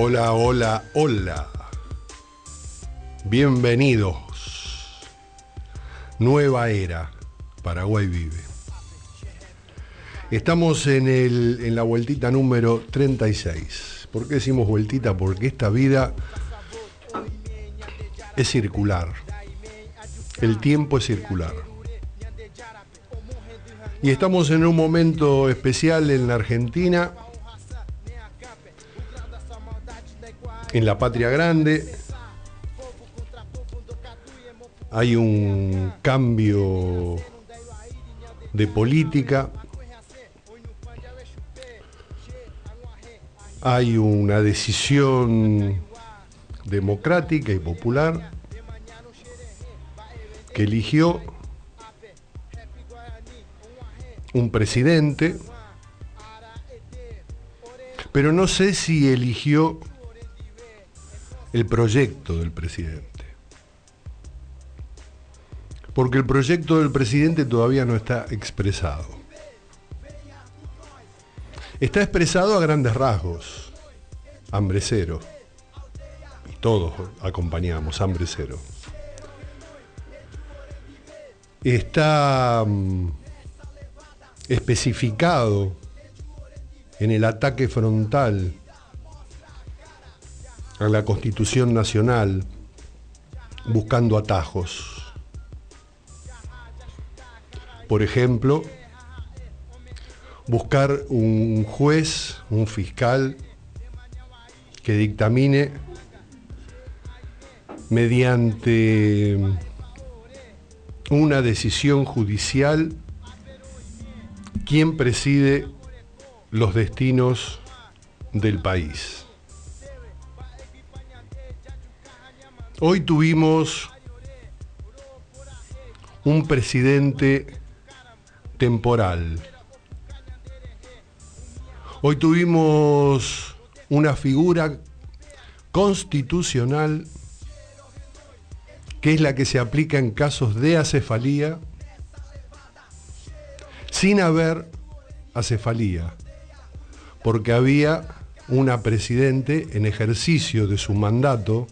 Hola, hola, hola. Bienvenidos. Nueva era. Paraguay vive. Estamos en, el, en la vueltita número 36. ¿Por qué decimos vueltita? Porque esta vida es circular. El tiempo es circular. Y estamos en un momento especial en la Argentina, en la patria grande. Hay un cambio de política. Hay una decisión democrática y popular que eligió un presidente, pero no sé si eligió el proyecto del presidente. Porque el proyecto del presidente todavía no está expresado. Está expresado a grandes rasgos. Hambre cero. Y todos acompañamos, hambre cero. Está mm, especificado en el ataque frontal a la Constitución Nacional buscando atajos. Por ejemplo, buscar un juez, un fiscal que dictamine mediante una decisión judicial quién preside los destinos del país. Hoy tuvimos un presidente temporal. Hoy tuvimos una figura constitucional que es la que se aplica en casos de acefalía sin haber acefalía, porque había una presidente en ejercicio de su mandato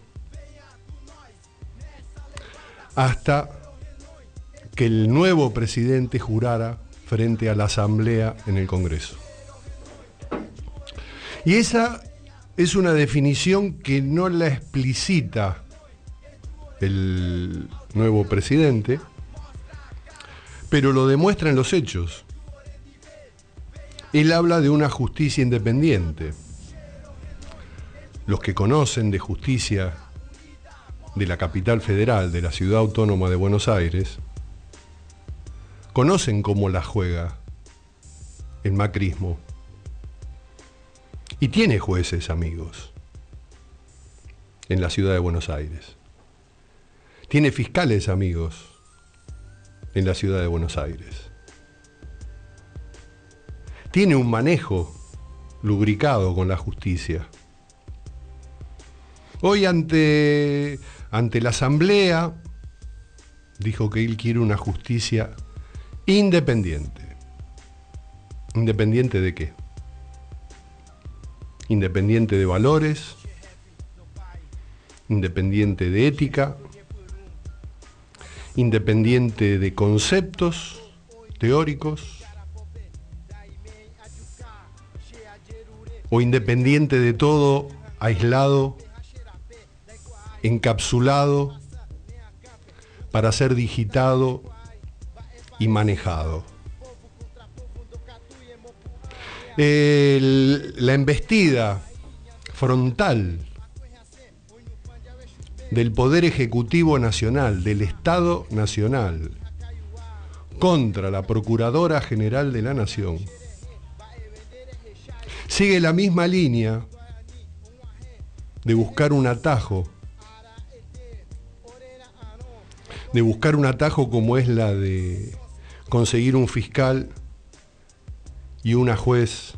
hasta que el nuevo presidente jurara frente a la Asamblea en el Congreso. Y esa es una definición que no la explicita el nuevo presidente, pero lo demuestra en los hechos. Él habla de una justicia independiente. Los que conocen de justicia de la capital federal, de la ciudad autónoma de Buenos Aires, conocen cómo la juega el macrismo. Y tiene jueces amigos en la ciudad de Buenos Aires. Tiene fiscales amigos en la ciudad de Buenos Aires. Tiene un manejo lubricado con la justicia. Hoy ante, ante la Asamblea dijo que él quiere una justicia independiente. ¿Independiente de qué? Independiente de valores, independiente de ética, independiente de conceptos teóricos o independiente de todo, aislado, encapsulado para ser digitado y manejado. la embestida frontal del Poder Ejecutivo Nacional, del Estado Nacional, contra la Procuradora General de la Nación, sigue la misma línea de buscar un atajo, de buscar un atajo como es la de conseguir un fiscal y una juez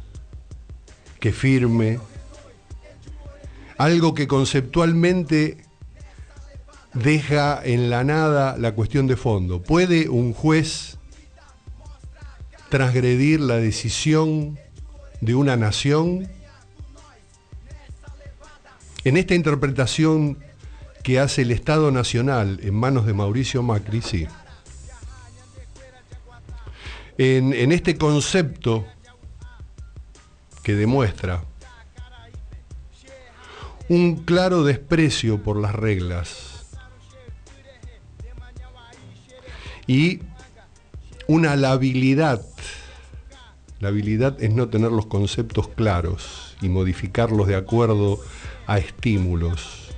que firme algo que conceptualmente deja en la nada la cuestión de fondo. ¿Puede un juez transgredir la decisión de una nación? En esta interpretación que hace el Estado Nacional en manos de Mauricio Macri, sí. En, en este concepto que demuestra un claro desprecio por las reglas y una labilidad. La habilidad es no tener los conceptos claros y modificarlos de acuerdo a estímulos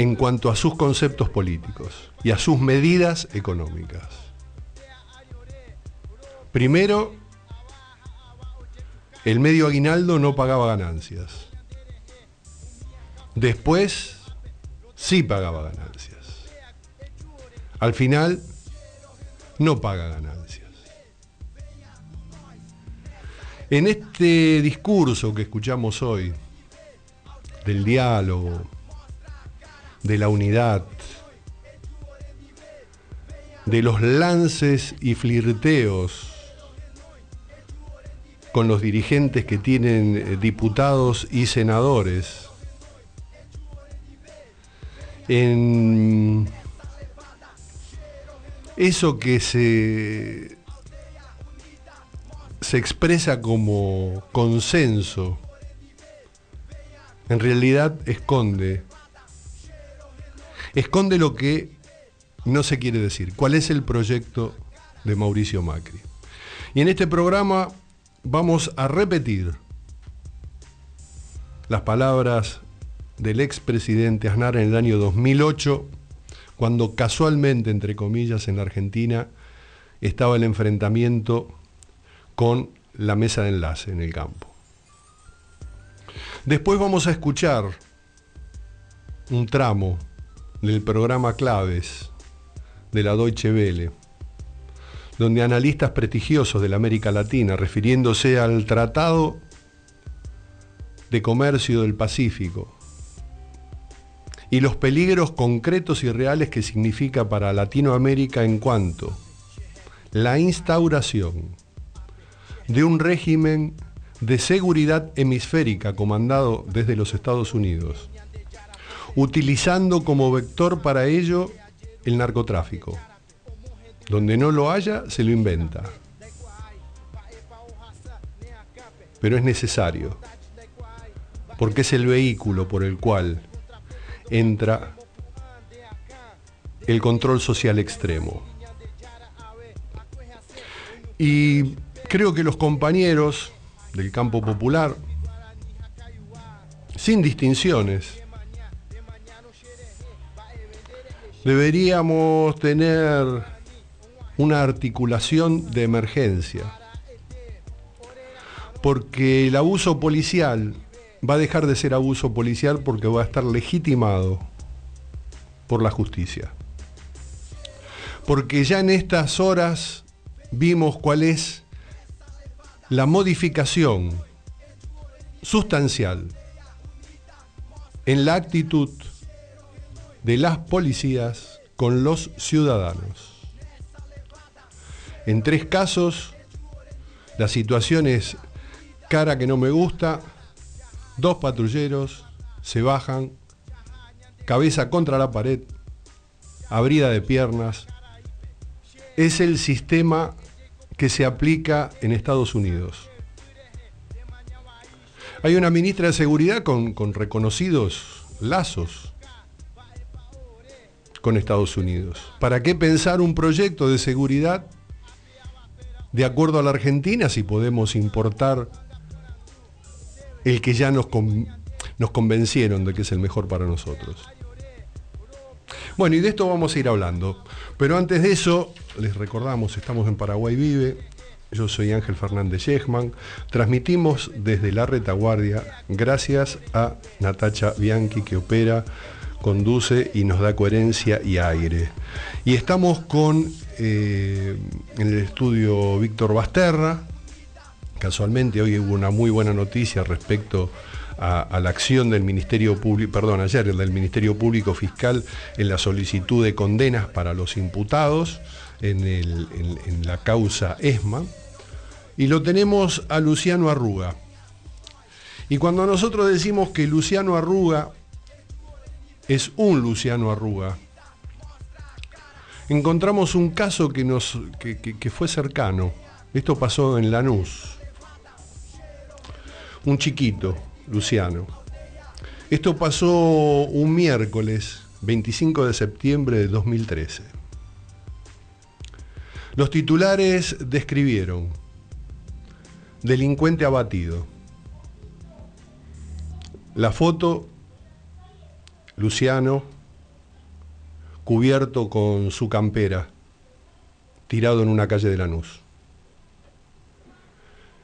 en cuanto a sus conceptos políticos y a sus medidas económicas. Primero, el medio aguinaldo no pagaba ganancias. Después, sí pagaba ganancias. Al final, no paga ganancias. En este discurso que escuchamos hoy, del diálogo, de la unidad, de los lances y flirteos con los dirigentes que tienen eh, diputados y senadores. En eso que se, se expresa como consenso, en realidad esconde, esconde lo que no se quiere decir, cuál es el proyecto de Mauricio Macri. Y en este programa vamos a repetir las palabras del expresidente Aznar en el año 2008, cuando casualmente, entre comillas, en la Argentina estaba el enfrentamiento con la mesa de enlace en el campo. Después vamos a escuchar un tramo del programa Claves de la Deutsche Welle, donde analistas prestigiosos de la América Latina, refiriéndose al Tratado de Comercio del Pacífico, y los peligros concretos y reales que significa para Latinoamérica en cuanto la instauración de un régimen de seguridad hemisférica comandado desde los Estados Unidos, utilizando como vector para ello el narcotráfico donde no lo haya, se lo inventa. Pero es necesario, porque es el vehículo por el cual entra el control social extremo. Y creo que los compañeros del campo popular, sin distinciones, deberíamos tener una articulación de emergencia. Porque el abuso policial va a dejar de ser abuso policial porque va a estar legitimado por la justicia. Porque ya en estas horas vimos cuál es la modificación sustancial en la actitud de las policías con los ciudadanos. En tres casos, la situación es cara que no me gusta, dos patrulleros se bajan, cabeza contra la pared, abrida de piernas. Es el sistema que se aplica en Estados Unidos. Hay una ministra de Seguridad con, con reconocidos lazos con Estados Unidos. ¿Para qué pensar un proyecto de seguridad de acuerdo a la Argentina, si podemos importar el que ya nos, nos convencieron de que es el mejor para nosotros. Bueno, y de esto vamos a ir hablando. Pero antes de eso, les recordamos, estamos en Paraguay Vive. Yo soy Ángel Fernández Yechman. Transmitimos desde la retaguardia gracias a Natacha Bianchi que opera, conduce y nos da coherencia y aire. Y estamos con eh, en el estudio Víctor Basterra. Casualmente hoy hubo una muy buena noticia respecto a, la acción del Ministerio Público, perdón, ayer del Ministerio Público Fiscal en la solicitud de condenas para los imputados en, en la causa ESMA. Y lo tenemos a Luciano Arruga. Y cuando nosotros decimos que Luciano Arruga es un Luciano Arruga, encontramos un caso que, nos, que, fue cercano. Esto pasó en Lanús. Un chiquito, Luciano. Esto pasó un miércoles 25 de septiembre de 2013. Los titulares describieron delincuente abatido. La foto, Luciano, cubierto con su campera, tirado en una calle de Lanús.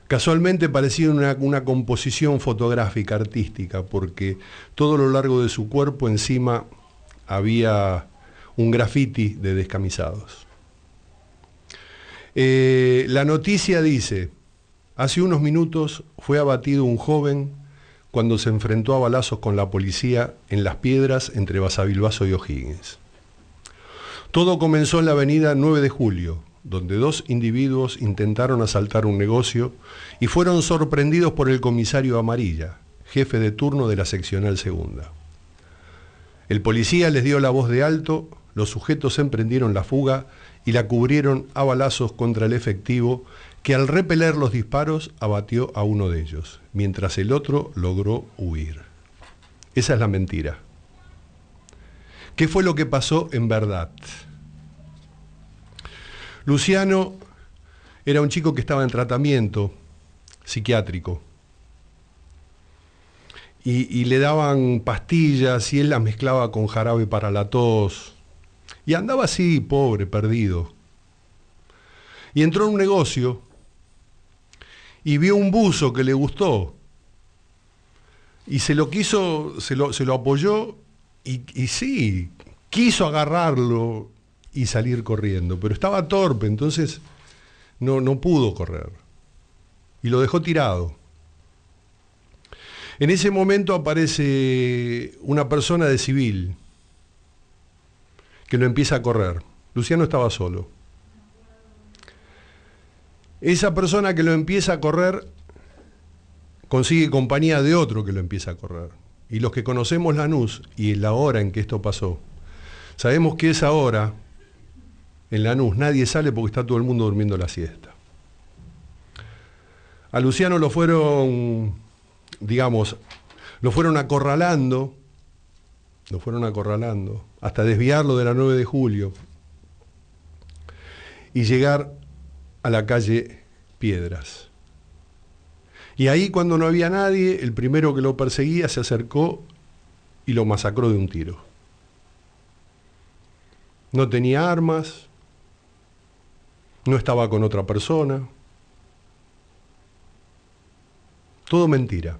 Casualmente parecía una, una, composición fotográfica, artística, porque todo lo largo de su cuerpo encima había un graffiti de descamisados. Eh, la noticia dice, hace unos minutos fue abatido un joven cuando se enfrentó a balazos con la policía en las piedras entre Basavilbaso y O'Higgins. Todo comenzó en la avenida 9 de Julio, donde dos individuos intentaron asaltar un negocio y fueron sorprendidos por el comisario Amarilla, jefe de turno de la seccional segunda. El policía les dio la voz de alto, los sujetos emprendieron la fuga y la cubrieron a balazos contra el efectivo que al repeler los disparos abatió a uno de ellos, mientras el otro logró huir. Esa es la mentira. ¿Qué fue lo que pasó en verdad? Luciano era un chico que estaba en tratamiento psiquiátrico y, le daban pastillas y él las mezclaba con jarabe para la tos. Y andaba así, pobre, perdido. Y entró en un negocio y vio un buzo que le gustó. Y se lo quiso, se lo, se lo apoyó y, y sí, quiso agarrarlo y salir corriendo, pero estaba torpe, entonces no, no pudo correr. Y lo dejó tirado. En ese momento aparece una persona de civil que lo empieza a correr. Luciano estaba solo. Esa persona que lo empieza a correr consigue compañía de otro que lo empieza a correr. Y los que conocemos Lanús y la hora en que esto pasó, sabemos que esa hora en Lanús nadie sale porque está todo el mundo durmiendo la siesta. A Luciano lo fueron digamos, lo fueron acorralando, lo fueron acorralando, hasta desviarlo de la 9 de julio y llegar a la calle Piedras. Y ahí cuando no había nadie, el primero que lo perseguía se acercó y lo masacró de un tiro. No tenía armas, no estaba con otra persona. Todo mentira.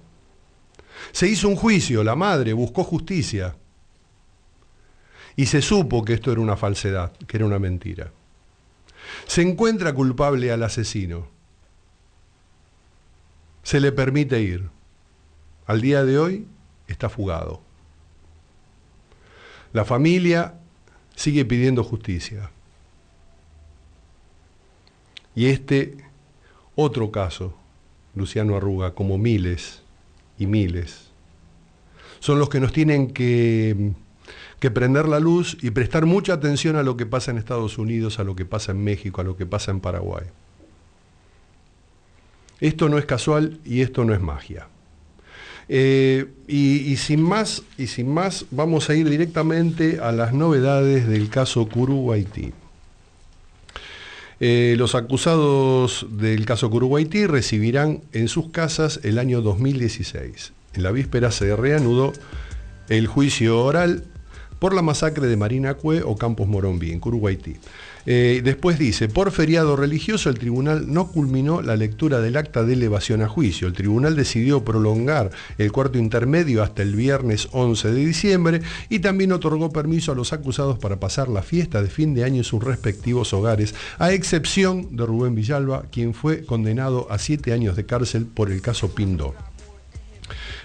Se hizo un juicio, la madre buscó justicia y se supo que esto era una falsedad, que era una mentira. Se encuentra culpable al asesino. Se le permite ir. Al día de hoy está fugado. La familia sigue pidiendo justicia. Y este otro caso, Luciano Arruga, como miles, y miles. Son los que nos tienen que, que prender la luz y prestar mucha atención a lo que pasa en Estados Unidos, a lo que pasa en México, a lo que pasa en Paraguay. Esto no es casual y esto no es magia. Eh, y, sin más, y sin más, vamos a ir directamente a las novedades del caso Curuguaití. Eh, los acusados del caso Curuguaití recibirán en sus casas el año 2016. En la víspera se reanudó el juicio oral por la masacre de Marina Cue o Campos Morombi en Curuguaití. Eh, después dice, por feriado religioso el tribunal no culminó la lectura del acta de elevación a juicio. El tribunal decidió prolongar el cuarto intermedio hasta el viernes 11 de diciembre y también otorgó permiso a los acusados para pasar la fiesta de fin de año en sus respectivos hogares, a excepción de Rubén Villalba, quien fue condenado a siete años de cárcel por el caso Pindó.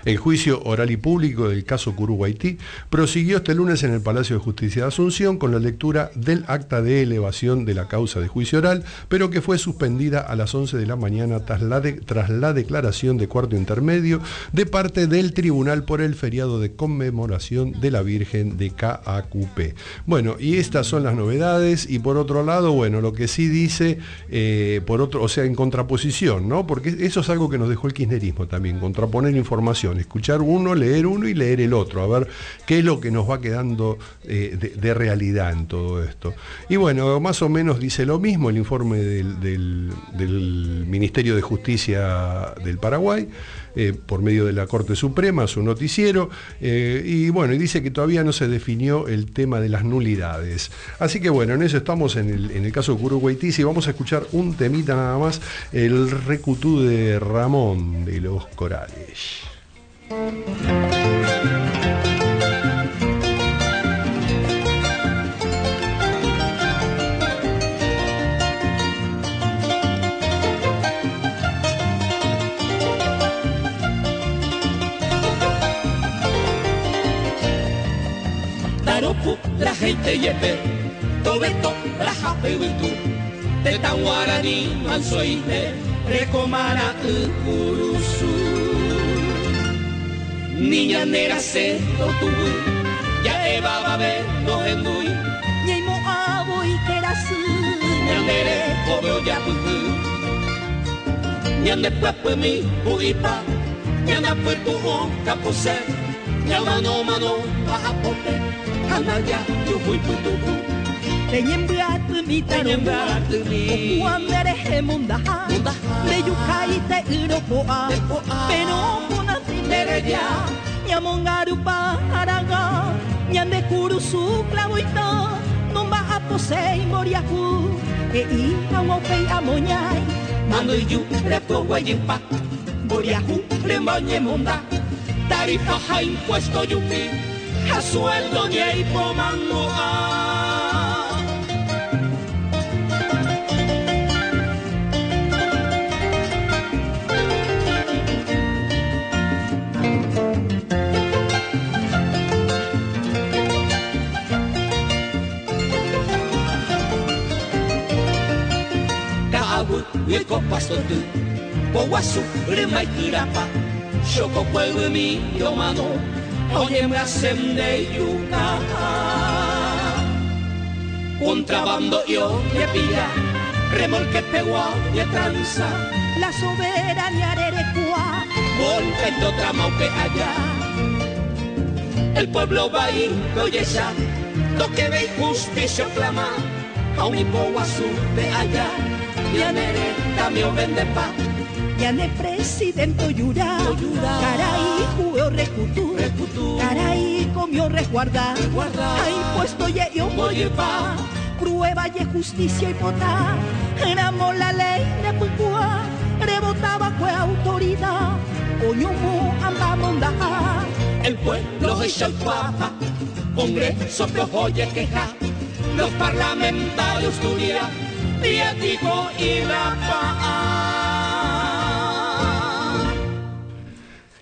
El juicio oral y público del caso Curuguaití prosiguió este lunes en el Palacio de Justicia de Asunción con la lectura del acta de elevación de la causa de juicio oral, pero que fue suspendida a las 11 de la mañana tras la, tras la declaración de cuarto intermedio de parte del tribunal por el feriado de conmemoración de la Virgen de KAQP. Bueno, y estas son las novedades y por otro lado, bueno, lo que sí dice, eh, por otro, o sea, en contraposición, ¿no? Porque eso es algo que nos dejó el kirchnerismo también, contraponer información, escuchar uno, leer uno y leer el otro, a ver qué es lo que nos va quedando eh, de, realidad en todo esto. Y bueno, más o menos dice lo mismo el informe del Ministerio de Justicia del Paraguay. Eh, por medio de la Corte Suprema, su noticiero, eh, y bueno, y dice que todavía no se definió el tema de las nulidades. Así que bueno, en eso estamos en el, caso de y vamos a escuchar un temita nada más, el recutú de Ramón de los Corales. La gente yepe, tobeto, la jape witu, te tan guarani, mansoite, recomara ukurusu. Niña nera se tubu, ya eva babe no hendui, ñeimo abo y kerasu, ñandere obeo ya puku, ñande puepe mi uipa, ñanda puerto o capose, ñamano mano, baja pote, Hanaya Lenye mbatu mita Lenye mbatu mita Okua merehe mundaha Mundaha Meyukai te urokoa Urokoa Pero kuna zimereja Nyamongaru paraga Nyande kurusu klavoita Nomba aposei moriaku E ina wopei amonyai Manu yu repo guayimpa Moriaku remoñe munda Tarifa ha impuesto yupi A sueldo ñei pomando a hipomando Kaawut, wiko pasto tu, Powasu, remai tirapa, Shoko pueblo mi, yo mano, oye me hacen de yuca. Contrabando yo le pilla, remolque pegua y tranza. La soberanía arerecua, en otra que allá. El pueblo va a ir, oye ya, lo que ve justicia clama, a un hipo de allá, y a nere, dame o vende pa. Yane presidente Yura, caray, jugueo recutu, caray, comió resguarda, hay puesto ye yo pa, prueba y justicia y pota, éramos la ley de pucua, rebotaba fue autoridad, mu anda el pueblo es el papa, congreso que oye queja, los parlamentarios día,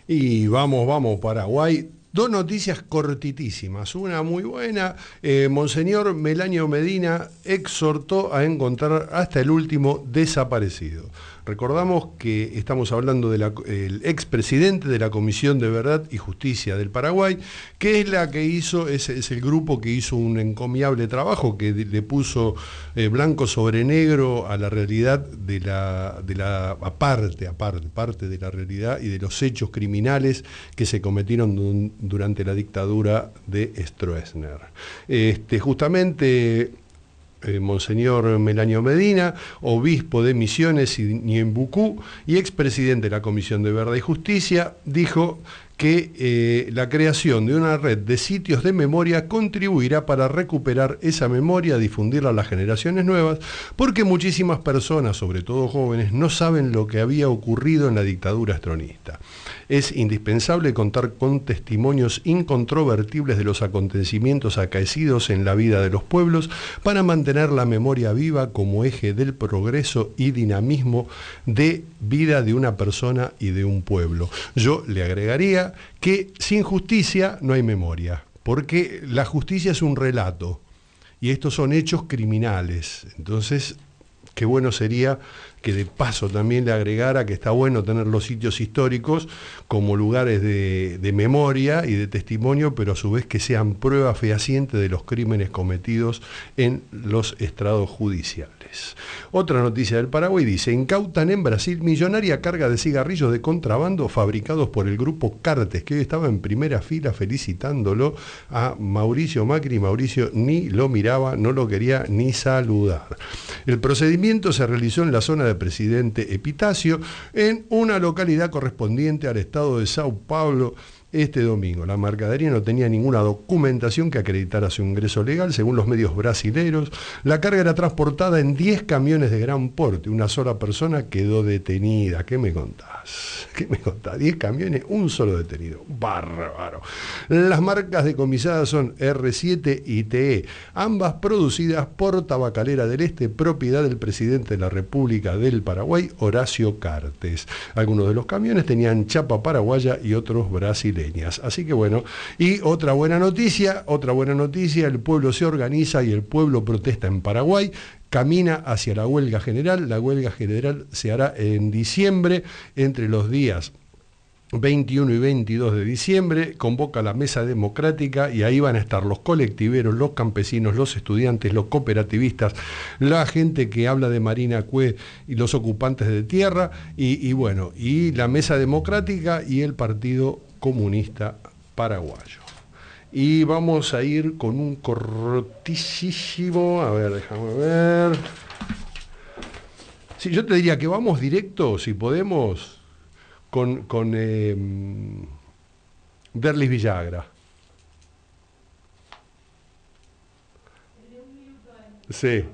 Y vamos, vamos, Paraguay. Dos noticias cortitísimas. Una muy buena. Eh, Monseñor Melanio Medina exhortó a encontrar hasta el último desaparecido. Recordamos que estamos hablando del expresidente de la Comisión de Verdad y Justicia del Paraguay, que es la que hizo, es, el grupo que hizo un encomiable trabajo, que le puso eh, blanco sobre negro a la realidad de la, de la aparte, aparte, parte de la realidad y de los hechos criminales que se cometieron durante la dictadura de Stroessner. Este, justamente eh, Monseñor Melanio Medina, obispo de Misiones y Niembucú y expresidente de la Comisión de Verdad y Justicia, dijo que eh, la creación de una red de sitios de memoria contribuirá para recuperar esa memoria, difundirla a las generaciones nuevas, porque muchísimas personas, sobre todo jóvenes, no saben lo que había ocurrido en la dictadura astronista. Es indispensable contar con testimonios incontrovertibles de los acontecimientos acaecidos en la vida de los pueblos para mantener la memoria viva como eje del progreso y dinamismo de vida de una persona y de un pueblo. Yo le agregaría que sin justicia no hay memoria, porque la justicia es un relato y estos son hechos criminales. Entonces, qué bueno sería que de paso también le agregara que está bueno tener los sitios históricos como lugares de, memoria y de testimonio, pero a su vez que sean prueba fehaciente de los crímenes cometidos en los estrados judiciales. Otra noticia del Paraguay dice, incautan en Brasil millonaria carga de cigarrillos de contrabando fabricados por el grupo Cartes, que hoy estaba en primera fila felicitándolo a Mauricio Macri. Mauricio ni lo miraba, no lo quería ni saludar. El procedimiento se realizó en la zona de presidente Epitacio en una localidad correspondiente al estado de Sao Paulo este domingo. La mercadería no tenía ninguna documentación que acreditara su ingreso legal, según los medios brasileños. La carga era transportada en 10 camiones de gran porte. Una sola persona quedó detenida. ¿Qué me contás? ¿Qué me contás? 10 camiones, un solo detenido. Bárbaro. Las marcas decomisadas son R7 y TE, ambas producidas por Tabacalera del Este, propiedad del presidente de la República del Paraguay, Horacio Cartes. Algunos de los camiones tenían chapa paraguaya y otros brasileños. Así que bueno, y otra buena noticia, otra buena noticia, el pueblo se organiza y el pueblo protesta en Paraguay camina hacia la huelga general. La huelga general se hará en diciembre, entre los días 21 y 22 de diciembre, convoca la mesa democrática y ahí van a estar los colectiveros, los campesinos, los estudiantes, los cooperativistas, la gente que habla de Marina Cue y los ocupantes de tierra, y, bueno, y la mesa democrática y el partido comunista paraguayo. Y vamos a ir con un cortísimo, a ver, déjame ver. Sí, yo te diría que vamos directo, si podemos, con, con eh, Villagra. Sí,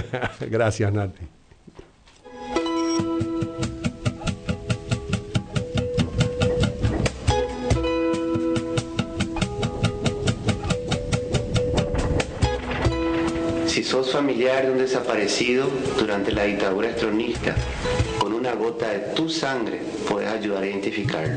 gracias Nati. Sos familiar de un desaparecido durante la dictadura estronista, con una gota de tu sangre puedes ayudar a identificarlo.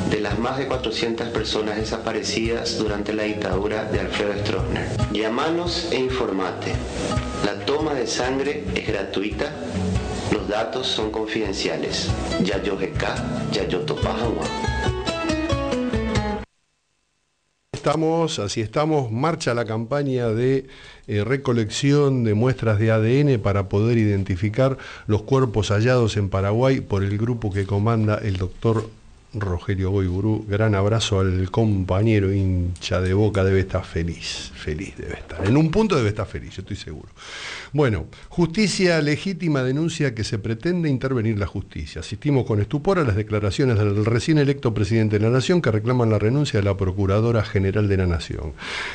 de las más de 400 personas desaparecidas durante la dictadura de Alfredo Stroessner. Llámanos e informate. La toma de sangre es gratuita, los datos son confidenciales. Yayo GK, Yayo Topajagua. Estamos, así estamos, marcha la campaña de eh, recolección de muestras de ADN para poder identificar los cuerpos hallados en Paraguay por el grupo que comanda el doctor Rogelio Boiburú, gran abrazo al compañero hincha de boca, debe estar feliz, feliz debe estar. En un punto debe estar feliz, yo estoy seguro. Bueno, justicia legítima denuncia que se pretende intervenir la justicia. Asistimos con estupor a las declaraciones del recién electo presidente de la Nación que reclaman la renuncia de la Procuradora General de la Nación.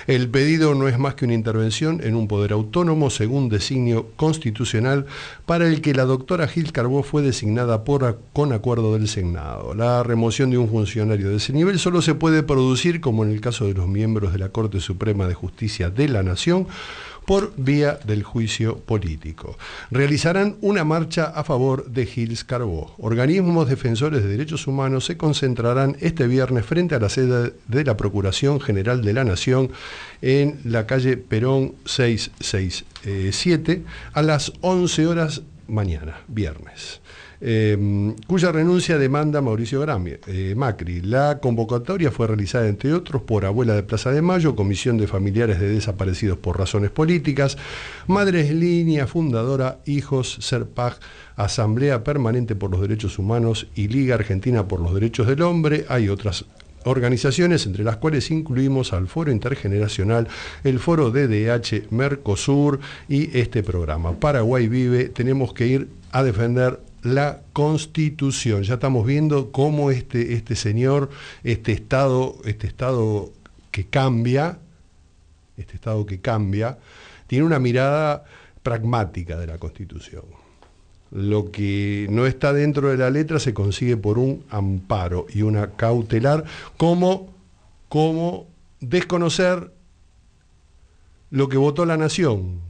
El pedido no es más que una intervención en un poder autónomo según designio constitucional para el que la doctora Gil Carbó fue designada por, con acuerdo del Senado. La de un funcionario de ese nivel solo se puede producir, como en el caso de los miembros de la Corte Suprema de Justicia de la Nación, por vía del juicio político. Realizarán una marcha a favor de Gilles Carbó. Organismos defensores de derechos humanos se concentrarán este viernes frente a la sede de la Procuración General de la Nación en la calle Perón 667 a las 11 horas mañana, viernes. Em, cuya renuncia demanda Mauricio eh, Macri. La convocatoria fue realizada, entre otros, por Abuela de Plaza de Mayo, Comisión de Familiares de Desaparecidos por Razones Políticas, Madres Línea, Fundadora, Hijos, Serpag, Asamblea Permanente por los Derechos Humanos y Liga Argentina por los Derechos del Hombre. Hay otras organizaciones, entre las cuales incluimos al Foro Intergeneracional, el Foro DDH Mercosur y este programa. Paraguay vive, tenemos que ir a defender la constitución. Ya estamos viendo cómo este, este señor, este Estado, este Estado que cambia, este Estado que cambia, tiene una mirada pragmática de la Constitución. Lo que no está dentro de la letra se consigue por un amparo y una cautelar, como, como desconocer lo que votó la nación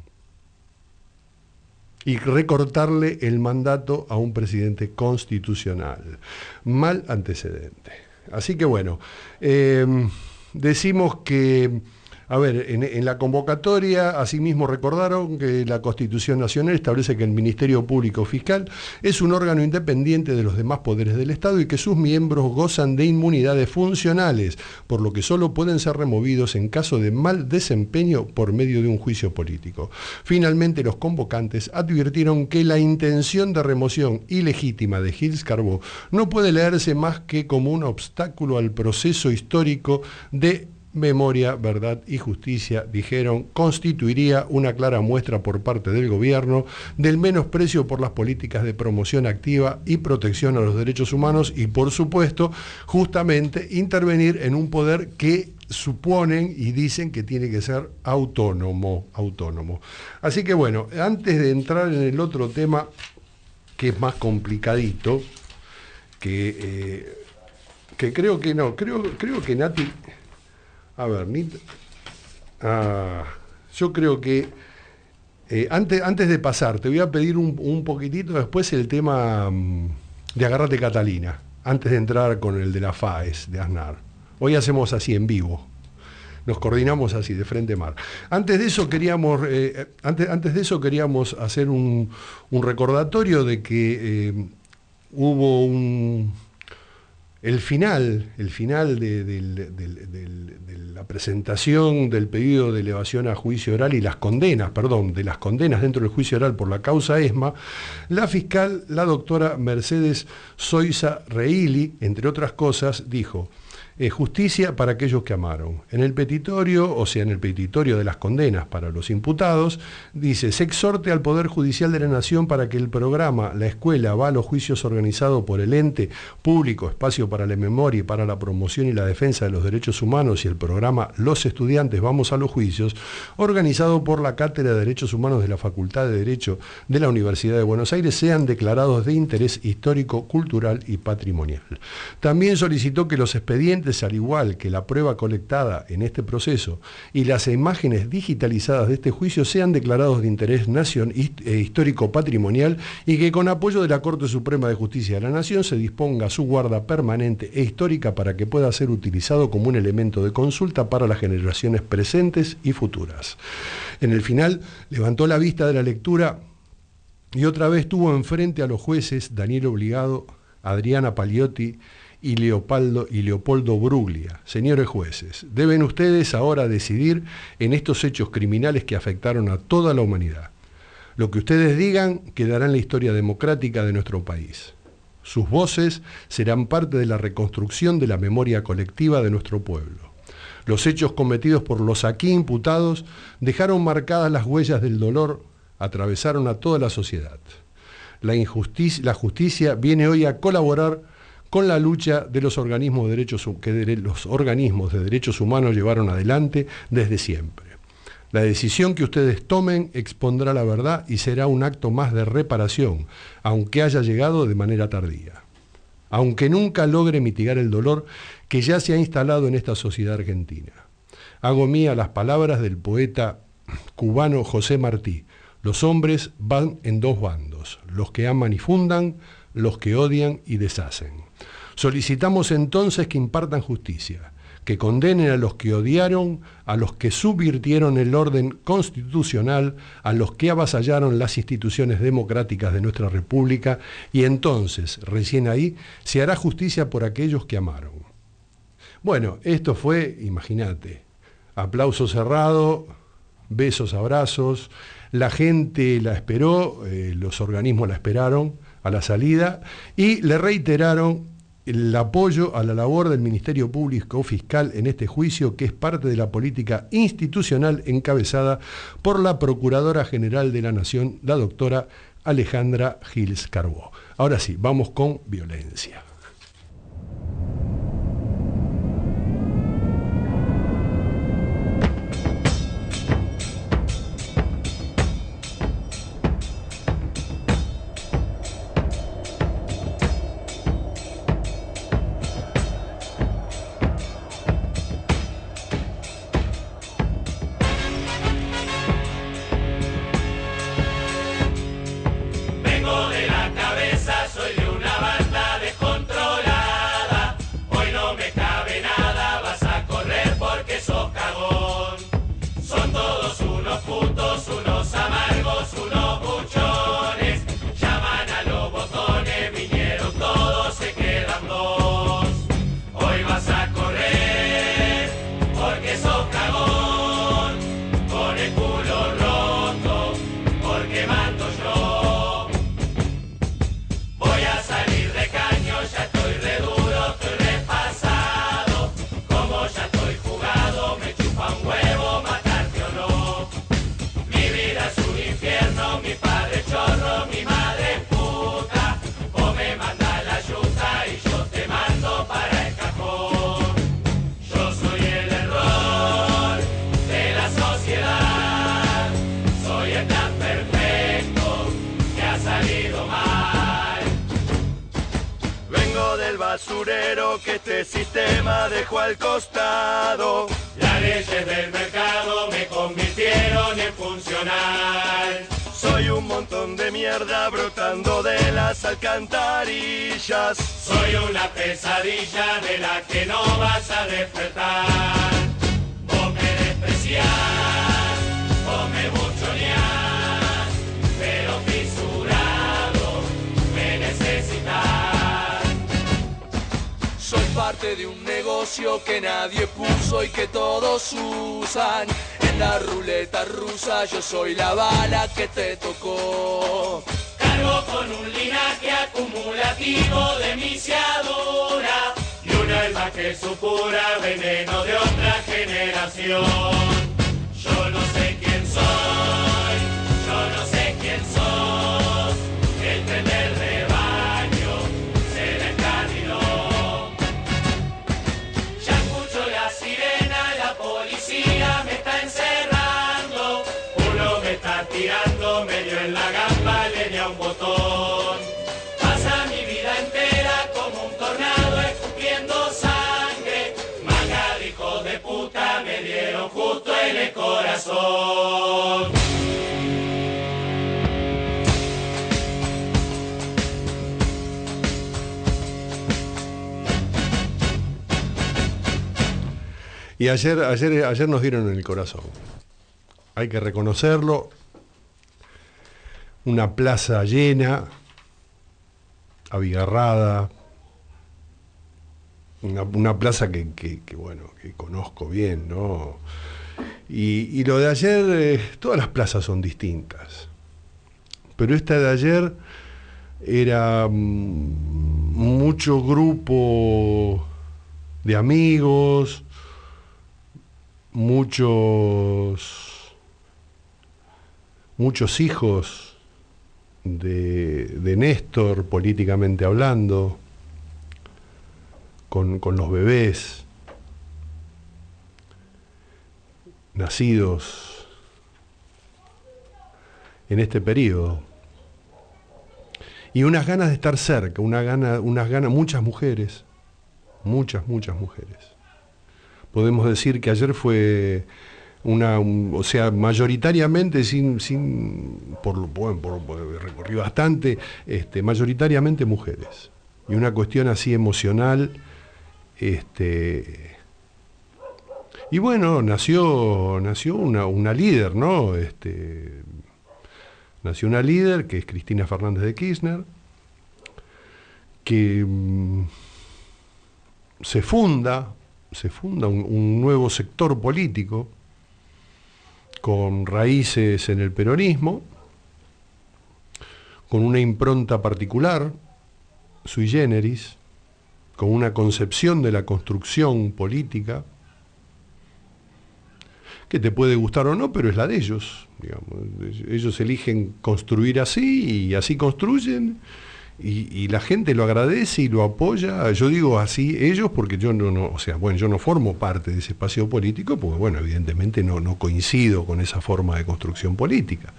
y recortarle el mandato a un presidente constitucional. Mal antecedente. Así que bueno, eh, decimos que a ver, en, la convocatoria, asimismo recordaron que la Constitución Nacional establece que el Ministerio Público Fiscal es un órgano independiente de los demás poderes del Estado y que sus miembros gozan de inmunidades funcionales, por lo que solo pueden ser removidos en caso de mal desempeño por medio de un juicio político. Finalmente, los convocantes advirtieron que la intención de remoción ilegítima de Gilles Carbó no puede leerse más que como un obstáculo al proceso histórico de memoria, verdad y justicia, dijeron, constituiría una clara muestra por parte del gobierno del menosprecio por las políticas de promoción activa y protección a los derechos humanos y, por supuesto, justamente intervenir en un poder que suponen y dicen que tiene que ser autónomo, autónomo. Así que bueno, antes de entrar en el otro tema que es más complicadito, que, eh, que creo que no, creo, creo que Nati a ver, ah, yo creo que eh, antes, antes de pasar, te voy a pedir un, poquitito después el tema mm, de Agarrate Catalina, antes de entrar con el de la FAES de Aznar. Hoy hacemos así en vivo. Nos coordinamos así, de frente mar. Antes de eso queríamos, eh, antes, antes, de eso queríamos hacer un, recordatorio de que eh, hubo un, el final, el final de, la presentación del pedido de elevación a juicio oral y las condenas, perdón, de las condenas dentro del juicio oral por la causa ESMA, la fiscal, la doctora Mercedes Soiza Reili, entre otras cosas, dijo, justicia para aquellos que amaron. En el petitorio, o sea, en el petitorio de las condenas para los imputados, dice, se exhorte al Poder Judicial de la Nación para que el programa La Escuela va a los juicios organizado por el ente público Espacio para la Memoria y para la Promoción y la Defensa de los Derechos Humanos y el programa Los Estudiantes Vamos a los Juicios, organizado por la Cátedra de Derechos Humanos de la Facultad de Derecho de la Universidad de Buenos Aires, sean declarados de interés histórico, cultural y patrimonial. También solicitó que los expedientes al igual que la prueba colectada en este proceso y las imágenes digitalizadas de este juicio sean declarados de interés nación, eh, histórico patrimonial y que con apoyo de la Corte Suprema de Justicia de la Nación se disponga su guarda permanente e histórica para que pueda ser utilizado como un elemento de consulta para las generaciones presentes y futuras. En el final levantó la vista de la lectura y otra vez tuvo enfrente a los jueces Daniel Obligado, Adriana Paliotti, y Leopoldo, y Leopoldo Bruglia. Señores jueces, deben ustedes ahora decidir en estos hechos criminales que afectaron a toda la humanidad. Lo que ustedes digan quedará en la historia democrática de nuestro país. Sus voces serán parte de la reconstrucción de la memoria colectiva de nuestro pueblo. Los hechos cometidos por los aquí imputados dejaron marcadas las huellas del dolor, atravesaron a toda la sociedad. La, injusticia, la justicia viene hoy a colaborar con la lucha de los organismos de derechos, que los organismos de derechos humanos llevaron adelante desde siempre. La decisión que ustedes tomen expondrá la verdad y será un acto más de reparación, aunque haya llegado de manera tardía. Aunque nunca logre mitigar el dolor que ya se ha instalado en esta sociedad argentina. Hago mía las palabras del poeta cubano José Martí. Los hombres van en dos bandos, los que aman y fundan, los que odian y deshacen. Solicitamos entonces que impartan justicia, que condenen a los que odiaron, a los que subvirtieron el orden constitucional, a los que avasallaron las instituciones democráticas de nuestra República, y entonces, recién ahí, se hará justicia por aquellos que amaron. Bueno, esto fue, imagínate, aplauso cerrado, besos, abrazos, la gente la esperó, eh, los organismos la esperaron a la salida y le reiteraron el apoyo a la labor del Ministerio Público Fiscal en este juicio, que es parte de la política institucional encabezada por la Procuradora General de la Nación, la doctora Alejandra Gils Carbó. Ahora sí, vamos con violencia. Que este sistema dejó al costado. Las leyes del mercado me convirtieron en funcional. Soy un montón de mierda brotando de las alcantarillas. Soy una pesadilla de la que no vas a despertar. Vos me despreciás, parte de un negocio que nadie puso y que todos usan. En la ruleta rusa yo soy la bala que te tocó. Cargo con un linaje acumulativo de misiadura y una alma que supura veneno de otra generación. Yo no sé quién soy, tirando medio en la gamba, le un botón. Pasa mi vida entera como un tornado escupiendo sangre. Manga de hijos de puta me dieron justo en el corazón. Y ayer, ayer, ayer nos dieron en el corazón. Hay que reconocerlo una plaza llena, abigarrada, una, plaza que, bueno, que conozco bien, ¿no? Y, lo de ayer, eh, todas las plazas son distintas, pero esta de ayer era mm, mucho grupo de amigos, muchos muchos hijos de, Néstor, políticamente hablando, con, los bebés nacidos en este periodo. Y unas ganas de estar cerca, una unas ganas, muchas mujeres, muchas, muchas mujeres. Podemos decir que ayer fue una, o sea, mayoritariamente, sin, sin por, bueno, por, recorrí bastante, este, mayoritariamente mujeres. Y una cuestión así emocional, este, y bueno, nació, nació una, una líder, ¿no? Este, nació una líder que es Cristina Fernández de Kirchner, que mm, se funda, se funda un nuevo sector político, con raíces en el peronismo, con una impronta particular, sui generis, con una concepción de la construcción política, que te puede gustar o no, pero es la de ellos. Ellos eligen construir así y así construyen y, la gente lo agradece y lo apoya. Yo digo así ellos porque yo no, o sea, bueno, yo no formo parte de ese espacio político porque, bueno, evidentemente no, no coincido con esa forma de construcción política.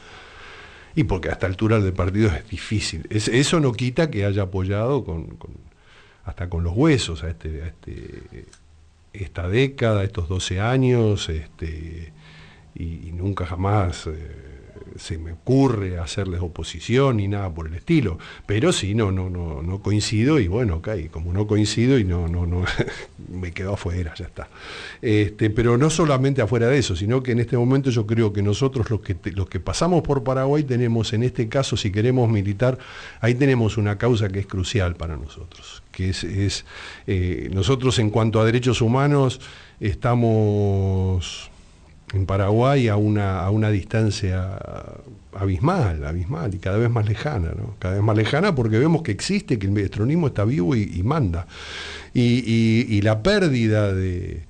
Y porque a esta altura del partido es difícil. eso no quita que haya apoyado con, hasta con los huesos a, este, este, esta década, estos 12 años, este, y, nunca jamás... Eh, se me ocurre hacerles oposición ni nada por el estilo, pero sí, no, no, no, no coincido y bueno, ok, como no coincido y no, no, no, me quedo afuera, ya está. Este, pero no solamente afuera de eso, sino que en este momento yo creo que nosotros los que, los que pasamos por Paraguay tenemos, en este caso, si queremos militar, ahí tenemos una causa que es crucial para nosotros, que es, eh, nosotros en cuanto a derechos humanos estamos en Paraguay a una, a una distancia abismal, abismal y cada vez más lejana, ¿no? cada vez más lejana porque vemos que existe, que el estronismo está vivo y, manda. Y, la pérdida de,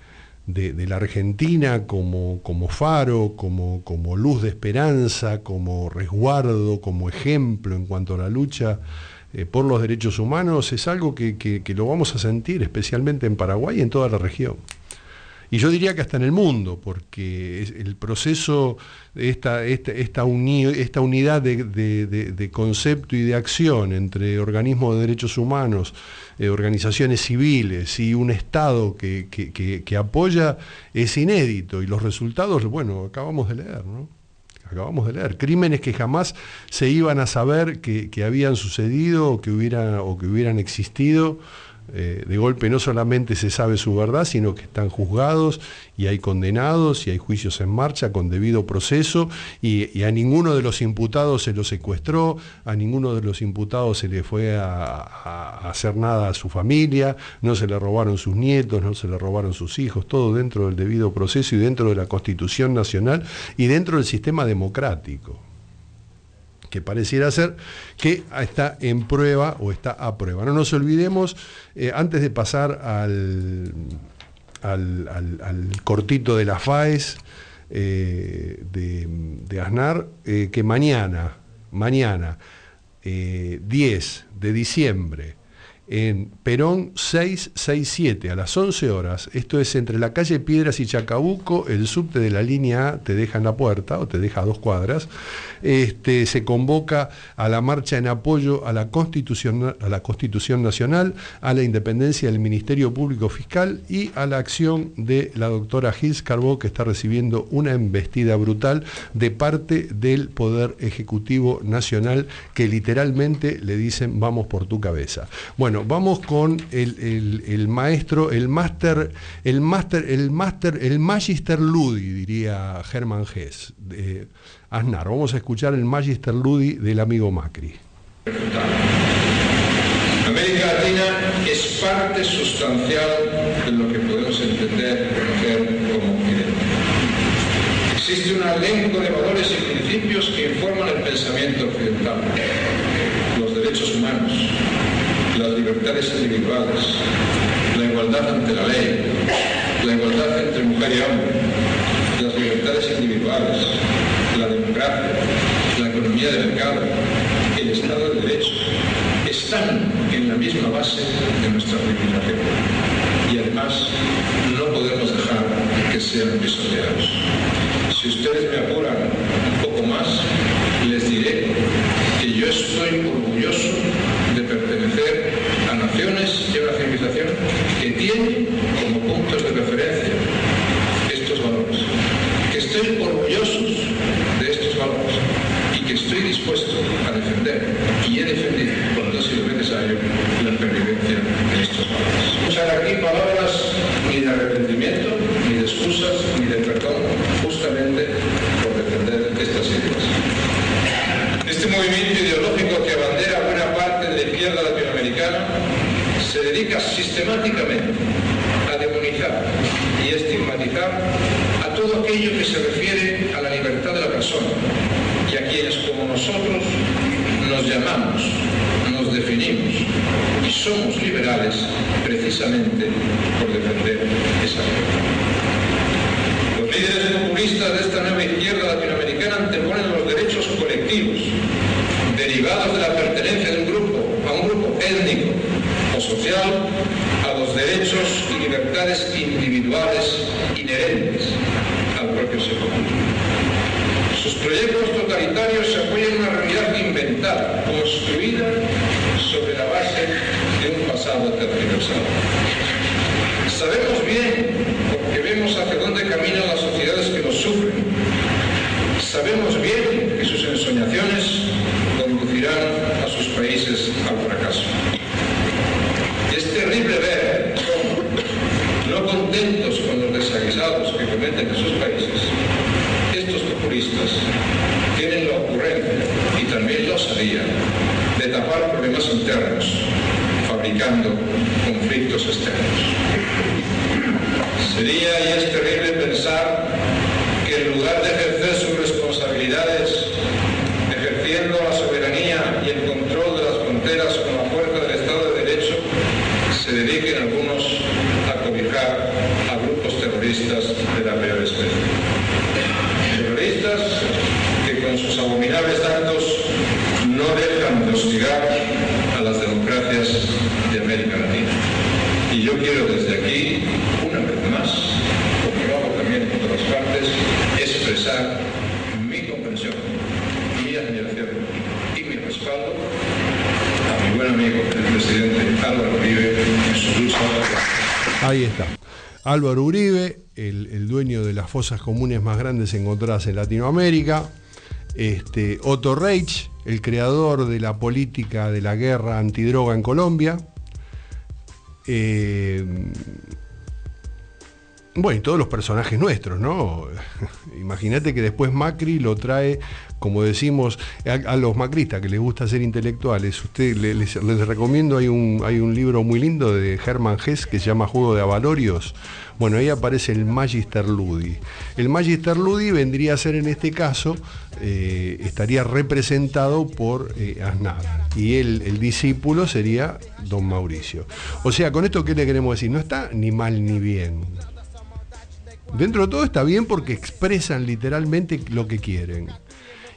la Argentina como, como faro, como, como, luz de esperanza, como resguardo, como ejemplo en cuanto a la lucha eh, por los derechos humanos es algo que, que lo vamos a sentir especialmente en Paraguay y en toda la región y yo diría que hasta en el mundo, porque el proceso, esta, esta, esta, esta unidad de, concepto y de acción entre organismos de derechos humanos, eh, organizaciones civiles y un Estado que, que, apoya es inédito y los resultados, bueno, acabamos de leer, ¿no? Acabamos de leer. Crímenes que jamás se iban a saber que, habían sucedido que, hubiera, o que hubieran existido eh, de golpe no solamente se sabe su verdad, sino que están juzgados y hay condenados y hay juicios en marcha con debido proceso y, a ninguno de los imputados se lo secuestró, a ninguno de los imputados se le fue a, hacer nada a su familia, no se le robaron sus nietos, no se le robaron sus hijos, todo dentro del debido proceso y dentro de la Constitución Nacional y dentro del sistema democrático que pareciera ser que está en prueba o está a prueba. No nos olvidemos, eh, antes de pasar al, al, cortito de la FAES eh, de, de, Aznar, eh, que mañana, mañana, 10 de diciembre, en Perón 667 a las 11 horas, esto es entre la calle Piedras y Chacabuco, el subte de la línea A te deja en la puerta o te deja a dos cuadras, este, se convoca a la marcha en apoyo a la, Constitución, a la Constitución Nacional, a la independencia del Ministerio Público Fiscal y a la acción de la doctora Gils Carbó, que está recibiendo una embestida brutal de parte del Poder Ejecutivo Nacional, que literalmente le dicen vamos por tu cabeza. Bueno, vamos con el, maestro, el máster, el máster, el máster, el Magister Ludi, diría Germán Gess, de Aznar. Vamos a escuchar el Magister Ludi del amigo Macri. América Latina es parte sustancial de lo que podemos entender, conocer como Occidente. Existe un elenco de valores y principios que informan el pensamiento occidental. Los derechos humanos, las libertades individuales, la igualdad ante la ley, la igualdad entre mujer y hombre, las libertades individuales, la democracia, la economía de mercado, el Estado de Derecho, están en la misma base de nuestra civilización. Y además no podemos dejar que sean pisoteados. Si ustedes me apuran un poco más, les diré que yo estoy orgulloso de pertenecer a naciones y a una civilización que tiene como puntos de referencia estos valores, que estoy orgulloso de estos valores y que estoy dispuesto a defender y he defendido cuando ha sido necesario la pervivencia de estos valores. Usar aquí palabras ni de arrepentimiento, ni de excusas, ni de perdón, justamente por defender estas ideas. Este movimiento ideológico que abandera buena parte de la izquierda latinoamericana se dedica sistemáticamente a demonizar y estigmatizar a todo aquello que se refiere a la libertad de la persona y a quienes como nosotros nos llamamos, nos definimos y somos liberales precisamente por defender esa libertad. Los líderes populistas de esta nueva izquierda latinoamericana anteponen los derechos colectivos derivados de la pertenencia de un grupo a un grupo étnico o social derechos y libertades individuales inherentes al propio ser humano. Sus proyectos totalitarios se apoyan en una realidad inventada, construida sobre la base de un pasado tergiversado. Sabemos bien, porque vemos hacia dónde caminan las sociedades que nos sufren. Sabemos bien que sus de sus países, estos populistas tienen la ocurrencia y también la osadía de tapar problemas internos, fabricando conflictos externos. Sería y es terrible pensar que en lugar de ejercer sus responsabilidades, ejerciendo la soberanía y el control de las fronteras con la fuerza del Estado de Derecho, se dediquen algunos a cobijar a grupos terroristas de la peor especie. Terroristas que con sus abominables actos no dejan de hostigar a las democracias de América Latina. Y yo quiero desde aquí, una vez más, como lo hago también en otras partes, expresar mi comprensión, mi admiración y mi respaldo a mi buen amigo, el presidente Álvaro Uribe, en su lucha. Ahí está. Álvaro Uribe, el, el dueño de fosas comunes más grandes encontradas en Latinoamérica. Este, Otto Reich, el creador de la política de la guerra antidroga en Colombia. Eh, bueno, y todos los personajes nuestros, ¿no? Imagínate que después Macri lo trae, como decimos, a, los macristas que les gusta ser intelectuales. Usted le- les, recomiendo, hay un, hay un libro muy lindo de Hermann Hesse que se llama Juego de Avalorios. Bueno, ahí aparece el Magister Ludi. El Magister Ludi vendría a ser en este caso, eh, estaría representado por eh. Y el, el discípulo sería don Mauricio. O sea, con esto, ¿qué le queremos decir? No está ni mal ni bien. Dentro de todo está bien porque expresan literalmente lo que quieren.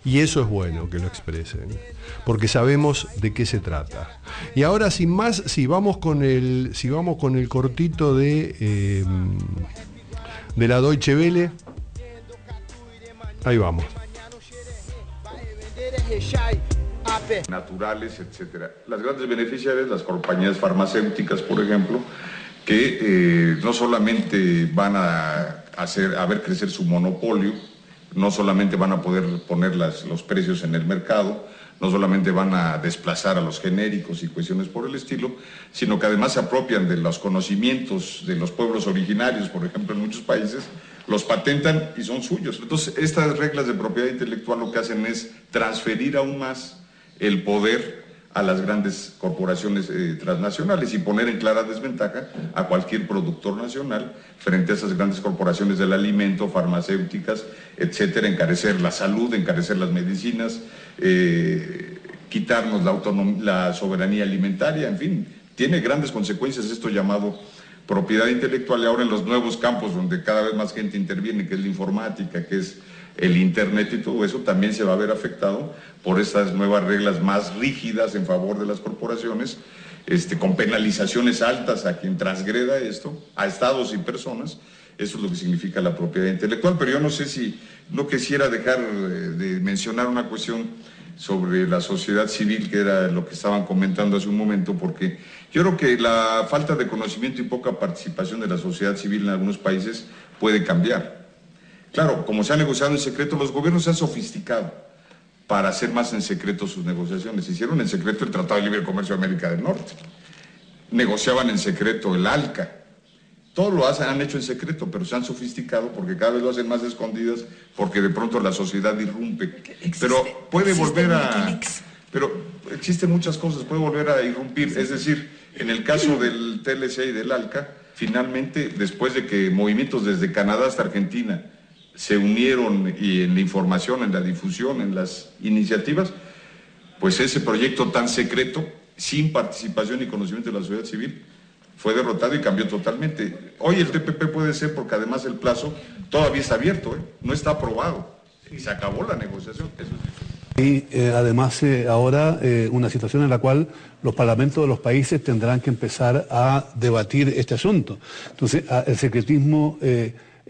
Y eso es bueno que lo expresen, porque sabemos de qué se trata. Y ahora sin más, si vamos con el, si vamos con el cortito de, eh, de la Deutsche Welle, ahí vamos. naturales, etcétera. Las grandes beneficiarias, las compañías farmacéuticas, por ejemplo, que eh, no solamente van a hacer a ver crecer su monopolio, no solamente van a poder poner los precios en el mercado, no solamente van a desplazar a los genéricos y cuestiones por el estilo, sino que además se apropian de los conocimientos de los pueblos originarios, por ejemplo, en muchos países, los patentan y son suyos. Entonces, estas reglas de propiedad intelectual lo que hacen es transferir aún más el poder a las grandes corporaciones eh, transnacionales y poner en clara desventaja a cualquier productor nacional frente a esas grandes corporaciones del alimento, farmacéuticas, etcétera, encarecer la salud, encarecer las medicinas, eh, quitarnos la, la soberanía alimentaria, en fin, tiene grandes consecuencias esto llamado propiedad intelectual. Y ahora en los nuevos campos donde cada vez más gente interviene, que es la informática, que es el Internet y todo eso, también se va a ver afectado por estas nuevas reglas más rígidas en favor de las corporaciones, este, con penalizaciones altas a quien transgreda esto, a estados y personas. Eso es lo que significa la propiedad intelectual, pero yo no sé si no quisiera dejar eh, de mencionar una cuestión sobre la sociedad civil, que era lo que estaban comentando hace un momento, porque yo creo que la falta de conocimiento y poca participación de la sociedad civil en algunos países puede cambiar. Claro, como se ha negociado en secreto, los gobiernos se han sofisticado para hacer más en secreto sus negociaciones. Hicieron en secreto el Tratado de Libre Comercio de América del Norte. Negociaban en secreto el ALCA. Todo lo hacen, han hecho en secreto, pero se han sofisticado porque cada vez lo hacen más escondidas, porque de pronto la sociedad irrumpe. pero puede volver a... Pero existen muchas cosas, puede volver a irrumpir. Es decir, en el caso del TLC y del ALCA, finalmente, después de que movimientos desde Canadá hasta Argentina se unieron y en la información, en la difusión, en las iniciativas, pues ese proyecto tan secreto, sin participación y conocimiento de la sociedad civil, fue derrotado y cambió totalmente. Hoy el TPP puede ser porque además el plazo todavía está abierto, ¿eh? no está aprobado y se acabó la negociación. Eso es Y eh, además eh, ahora eh, una situación en la cual los parlamentos de los países tendrán que empezar a debatir este asunto. Entonces, a- el secretismo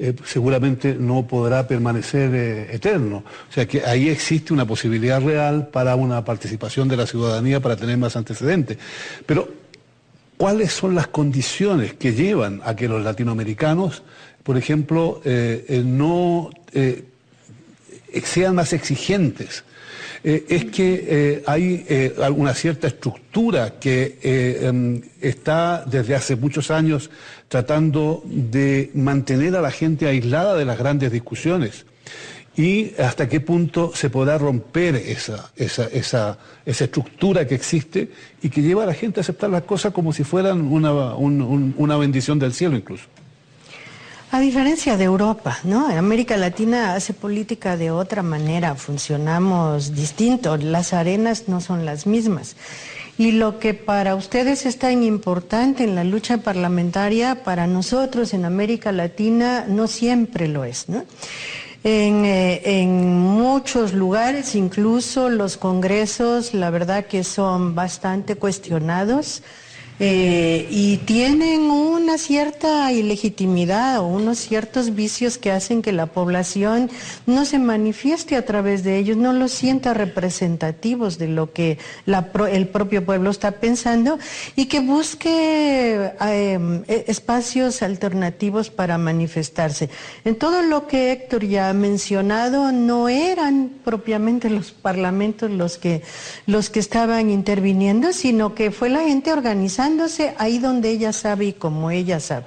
eh, seguramente no podrá permanecer eh, eterno. O sea que ahí existe una posibilidad real para una participación de la ciudadanía para tener más antecedentes. Pero, ¿cuáles son las condiciones que llevan a que los latinoamericanos, por ejemplo, eh, no... sean más exigentes eh, es que eh, hay eh, alguna cierta estructura que em, está desde hace muchos años tratando de mantener a la gente aislada de las grandes discusiones y hasta qué punto se podrá romper esa, esa, esa, esa, estructura que existe y que lleva a la gente a aceptar las cosas como si fueran una, una bendición del cielo incluso. A diferencia de Europa, ¿no? América Latina hace política de otra manera, funcionamos distinto, las arenas no son las mismas. Y lo que para ustedes es tan importante en la lucha parlamentaria, para nosotros en América Latina no siempre lo es. En, eh, en, muchos lugares, incluso los congresos, la verdad que son bastante cuestionados. Eh, y tienen una cierta ilegitimidad o unos ciertos vicios que hacen que la población no se manifieste a través de ellos, no los sienta representativos de lo que el propio pueblo está pensando y que busque em, e, espacios alternativos para manifestarse. En todo lo que Héctor ya ha mencionado, no eran propiamente los parlamentos los que, los que estaban interviniendo, sino que fue la gente ahí donde ella sabe y como ella sabe.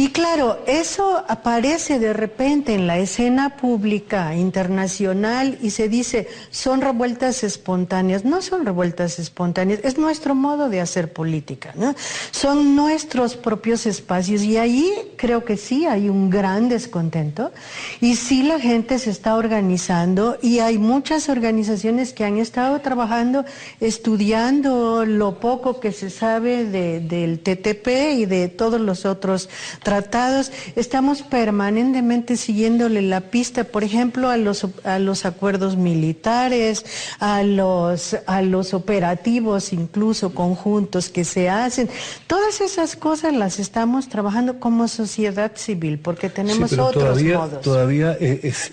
Y claro, eso aparece de repente en la escena pública internacional y se dice, son revueltas espontáneas. No son revueltas espontáneas, es nuestro modo de hacer política, ¿no? Son nuestros propios espacios y ahí creo que sí hay un gran descontento y sí la gente se está organizando y hay muchas organizaciones que han estado trabajando, estudiando lo poco que se sabe del TTP y de todos los otros tratados, estamos permanentemente siguiéndole la pista, por ejemplo, a los, a los acuerdos militares, a los, a los operativos incluso conjuntos que se hacen. Todas esas cosas las estamos trabajando como sociedad civil, porque tenemos otros todavía, modos. Todavía es,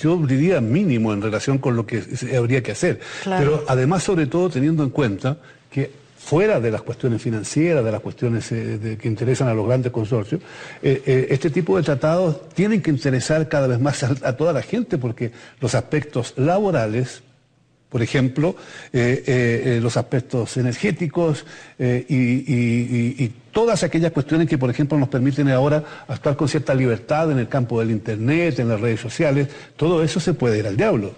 yo diría mínimo en relación con lo que habría que hacer. Pero además, sobre todo, teniendo en cuenta que fuera de las cuestiones financieras, de las cuestiones eh, que interesan a los grandes consorcios, eh, eh, este tipo de tratados tienen que interesar cada vez más a, toda la gente porque los aspectos laborales, por ejemplo, los aspectos energéticos y, todas aquellas cuestiones que, por ejemplo, nos permiten ahora actuar con cierta libertad en el campo del Internet, en las redes sociales, todo eso se puede ir al diablo.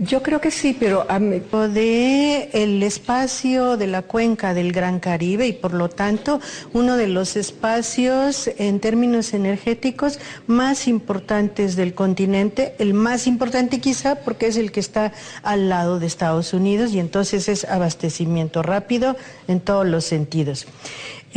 Yo creo que sí, pero a de el espacio de la cuenca del Gran Caribe y por lo tanto uno de los espacios en términos energéticos más importantes del continente, el más importante quizá porque es el que está al lado de Estados Unidos y entonces es abastecimiento rápido en todos los sentidos.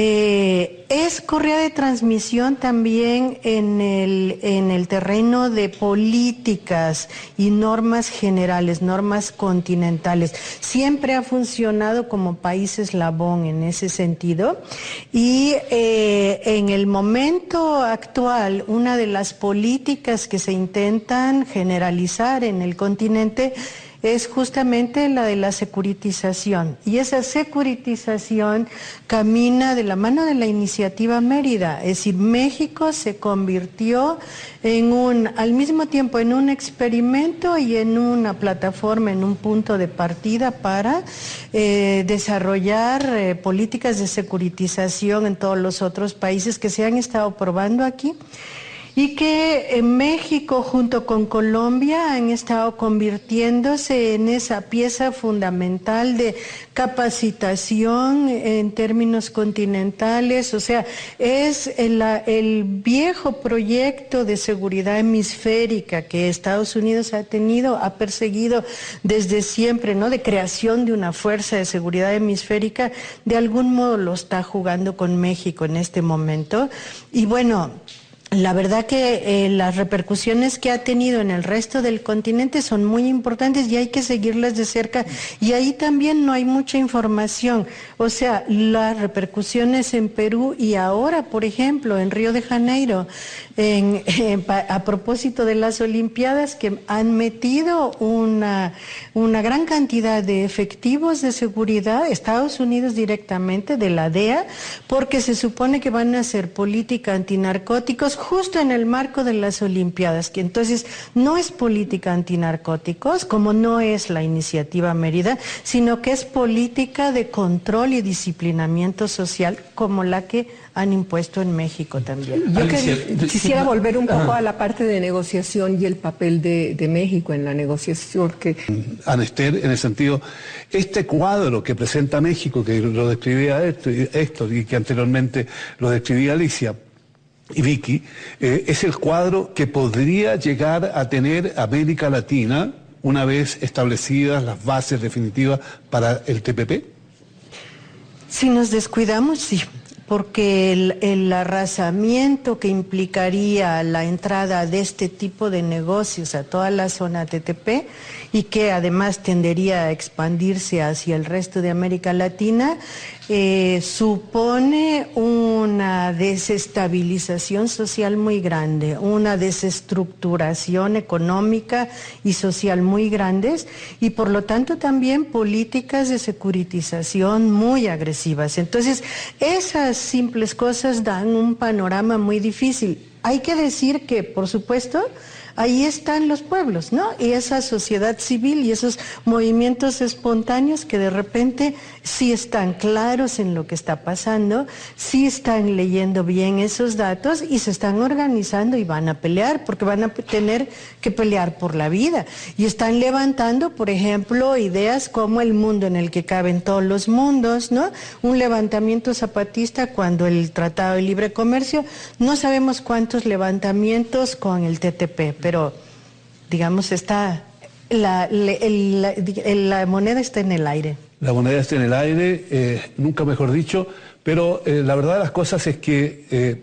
Eh, es correa de transmisión también en el, en el terreno de políticas y normas generales, normas continentales. Siempre ha funcionado como país eslabón en ese sentido y eh, en el momento actual una de las políticas que se intentan generalizar en el continente es justamente la de la securitización. Y esa securitización camina de la mano de la iniciativa Mérida. Es decir, México se convirtió en un, al mismo tiempo en un experimento y en una plataforma, en un punto de partida para eh, desarrollar eh, políticas de securitización en todos los otros países que se han estado probando aquí y que México junto con Colombia han estado convirtiéndose en esa pieza fundamental de capacitación en términos continentales, o sea, es el, el viejo proyecto de seguridad hemisférica que Estados Unidos ha tenido, ha perseguido desde siempre, ¿no? De creación de una fuerza de seguridad hemisférica, de algún modo lo está jugando con México en este momento. Y bueno, la verdad que eh, las repercusiones que ha tenido en el resto del continente son muy importantes y hay que seguirlas de cerca. Y ahí también no hay mucha información. O sea, las repercusiones en Perú y ahora, por ejemplo, en Río de Janeiro, a propósito de las Olimpiadas, que han metido una, una gran cantidad de efectivos de seguridad, Estados Unidos directamente, de la DEA, porque se supone que van a hacer política antinarcóticos justo en el marco de las Olimpiadas, que entonces no es política antinarcóticos, como no es la iniciativa Mérida, sino que es política de control y disciplinamiento social como la que han impuesto en México también. Yo quisiera volver un poco a la parte de negociación y el papel de, México en la negociación. Que... Anester, en el sentido, este cuadro que presenta México, que lo describía esto, y que anteriormente lo describía Alicia, Vicky, eh, es el cuadro que podría llegar a tener América Latina una vez establecidas las bases definitivas para el TPP? Si nos descuidamos, sí porque el, arrasamiento que implicaría la entrada de este tipo de negocios a toda la zona TTP y que además tendería a expandirse hacia el resto de América Latina, eh, supone una desestabilización social muy grande, una desestructuración económica y social muy grandes y por lo tanto también políticas de securitización muy agresivas. Entonces, esas simples cosas dan un panorama muy difícil. Hay que decir que, por supuesto, ahí están los pueblos, ¿no? Y esa sociedad civil y esos movimientos espontáneos que de repente sí están claros en lo que está pasando, sí están leyendo bien esos datos y se están organizando y van a pelear, porque van a tener que pelear por la vida. Y están levantando, por ejemplo, ideas como el mundo en el que caben todos los mundos, ¿no? Un levantamiento zapatista cuando el Tratado de Libre Comercio, no sabemos cuántos levantamientos con el TTP, pero digamos está, la, moneda está en el aire. La moneda está en el aire, eh, nunca mejor dicho, pero eh, la verdad de las cosas es que eh,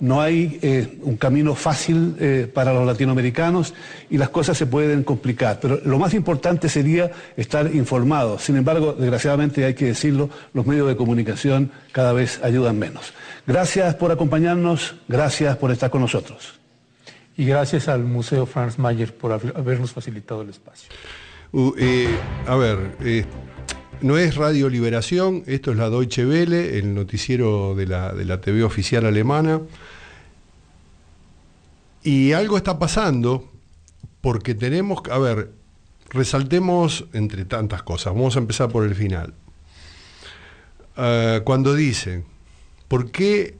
no hay un camino fácil para los latinoamericanos y las cosas se pueden complicar. Pero lo más importante sería estar informados. Sin embargo, desgraciadamente hay que decirlo, los medios de comunicación cada vez ayudan menos. Gracias por acompañarnos, gracias por estar con nosotros y gracias al Museo Franz Mayer por habernos facilitado el espacio. Eh, a ver, eh, no es Radio Liberación, esto es la Deutsche Welle, el noticiero de la, de la TV oficial alemana. Y algo está pasando porque tenemos, a ver, resaltemos entre tantas cosas, vamos a empezar por el final. Ah, cuando dicen, ¿por qué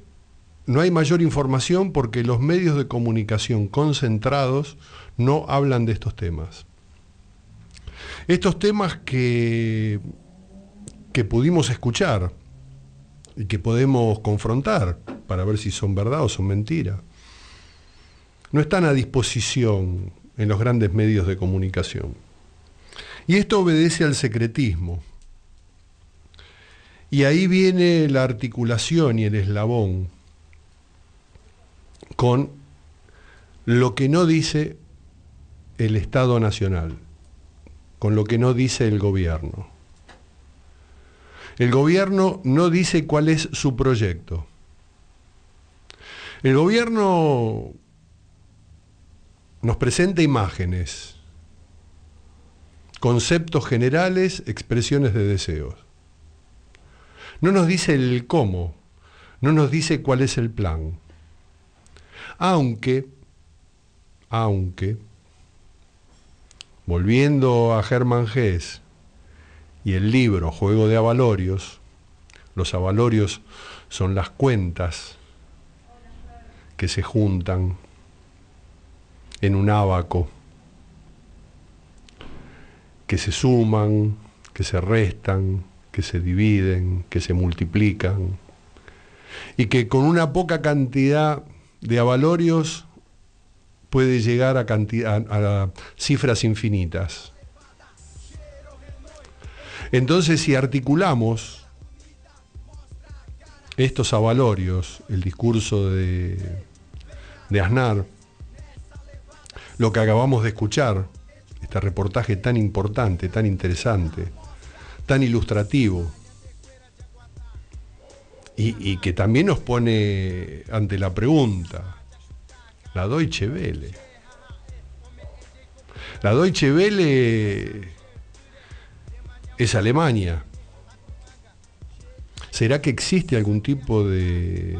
no hay mayor información porque los medios de comunicación concentrados no hablan de estos temas. Estos temas que, que pudimos escuchar y que podemos confrontar para ver si son verdad o son mentira, no están a disposición en los grandes medios de comunicación. Y esto obedece al secretismo. Y ahí viene la articulación y el eslabón con lo que no dice el Estado Nacional, con lo que no dice el gobierno. El gobierno no dice cuál es su proyecto. El gobierno nos presenta imágenes, conceptos generales, expresiones de deseos. No nos dice el cómo, no nos dice cuál es el plan. Aunque, aunque, volviendo a Germán Gess y el libro Juego de Avalorios, los avalorios son las cuentas que se juntan en un abaco, que se suman, que se restan, que se dividen, que se multiplican, y que con una poca cantidad de avalorios puede llegar a, a cifras infinitas. Entonces, si articulamos estos avalorios, el discurso de, de Aznar, lo que acabamos de escuchar, este reportaje tan importante, tan interesante, tan ilustrativo, y, que también nos pone ante la pregunta, la Deutsche Welle. La Deutsche Welle es Alemania. ¿Será que existe algún tipo de,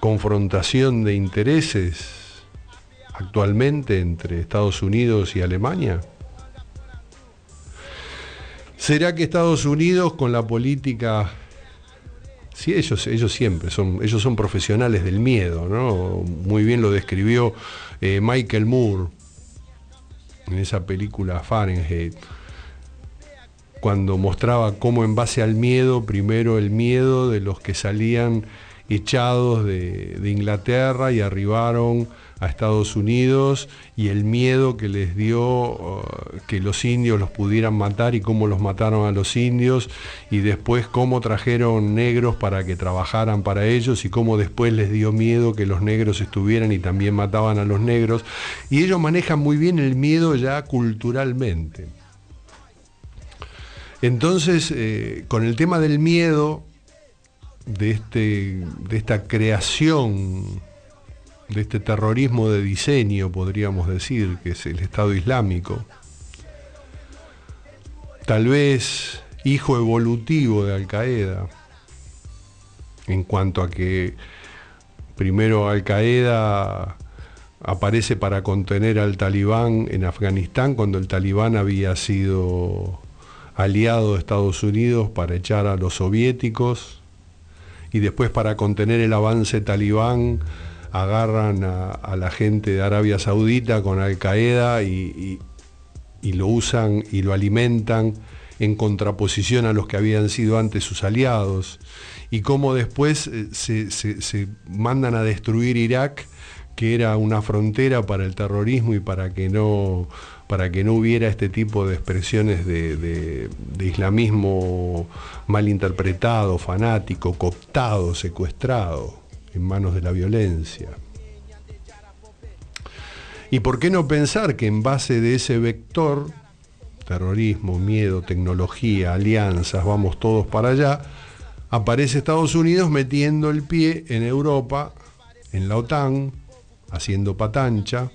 confrontación de intereses actualmente entre Estados Unidos y Alemania? ¿Será que Estados Unidos con la política Sí, ellos, ellos siempre son, ellos son profesionales del miedo, ¿no? Muy bien lo describió eh, Michael Moore en esa película Fahrenheit, cuando mostraba cómo en base al miedo, primero el miedo de los que salían echados de, Inglaterra y arribaron a Estados Unidos y el miedo que les dio uh, que los indios los pudieran matar y cómo los mataron a los indios y después cómo trajeron negros para que trabajaran para ellos y cómo después les dio miedo que los negros estuvieran y también mataban a los negros. Y ellos manejan muy bien el miedo ya culturalmente. Entonces, eh, con el tema del miedo, de, este, de esta creación de este terrorismo de diseño, podríamos decir, que es el Estado Islámico. Tal vez hijo evolutivo de Al Qaeda, en cuanto a que primero Al Qaeda aparece para contener al talibán en Afganistán cuando el talibán había sido aliado de Estados Unidos para echar a los soviéticos y después para contener el avance talibán agarran a, la gente de Arabia Saudita con Al Qaeda y, lo usan y lo alimentan en contraposición a los que habían sido antes sus aliados, y cómo después eh, se, mandan a destruir Irak, que era una frontera para el terrorismo y para que no, para que no hubiera este tipo de expresiones de, islamismo mal interpretado, fanático, cooptado, secuestrado en manos de la violencia. ¿Y por qué no pensar que en base de ese vector, terrorismo, miedo, tecnología, alianzas, vamos todos para allá, aparece Estados Unidos metiendo el pie en Europa, en la OTAN, haciendo patancha,